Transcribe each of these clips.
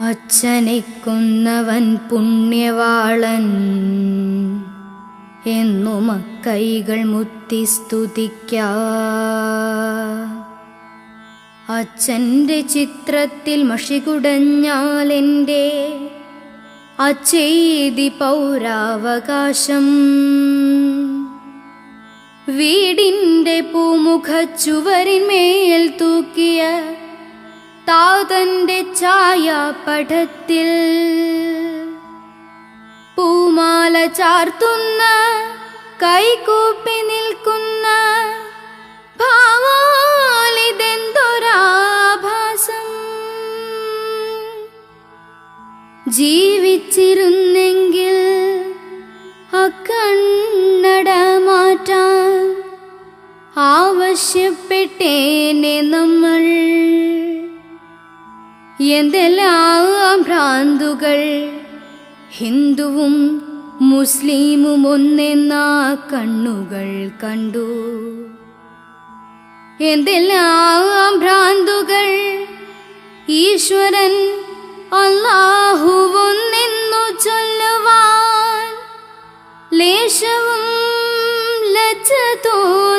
അച്ഛനെ കൊന്നവൻ പുണ്യവാളൻ എന്നു മക്കൈകൾ മുത്തി സ്തുതിക്ക. അച്ഛന്റെ ചിത്രത്തിൽ മഷികുടഞ്ഞാലെന്റെ അച്ചെയ്തി പൗരാവകാശം. വീടിന്റെ പൂമുഖ ചുവരിന്മേൽ തൂക്കിയ താതന്റെ ഛായാപടത്തിൽ പൂമാല ചാർത്തുന്ന കൈകൂപ്പി നിൽക്കുന്ന ഭാവാലിതെന്തൊരാഭാസം. ജീവിച്ചിരുന്നെങ്കിൽ അക്കണ്ണട മാറ്റാൻ ആവശ്യപ്പെട്ടേനെ നമ്മൾ എന്തെല്ലാം ഭ്രാന്തുകൾ? ഹിന്ദുവും മുസ്ലിമും ഒന്നെന്ന കണ്ണുകൾ കണ്ടു. എന്തെല്ലാം ഭ്രാന്തുകൾ? ഈശ്വരൻ അള്ളാഹുവൊന്നെന്നു ചൊല്ലുവാൻ ലേശവും ലജ്ജ തോന്നില്ല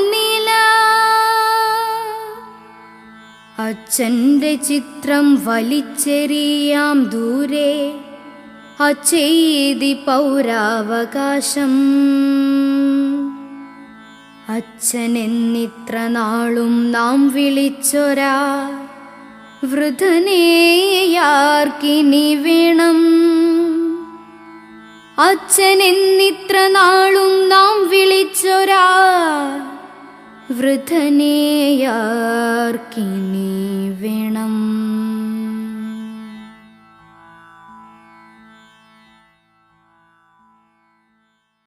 അച്ഛന്റെ ചിത്രം വലിച്ചെറിയാം ദൂരെ. അച്ചെയ്തി പൗരാവകാശം. അച്ഛനെന്നിത്ര നാളും നാം വിളിച്ചൊരാ. വൃതനേയാർക്കിനി വേണം. അച്ഛനെന്നിത്ര നാളും നാം വിളിച്ചൊരാ. पृथनेयार्किनी वे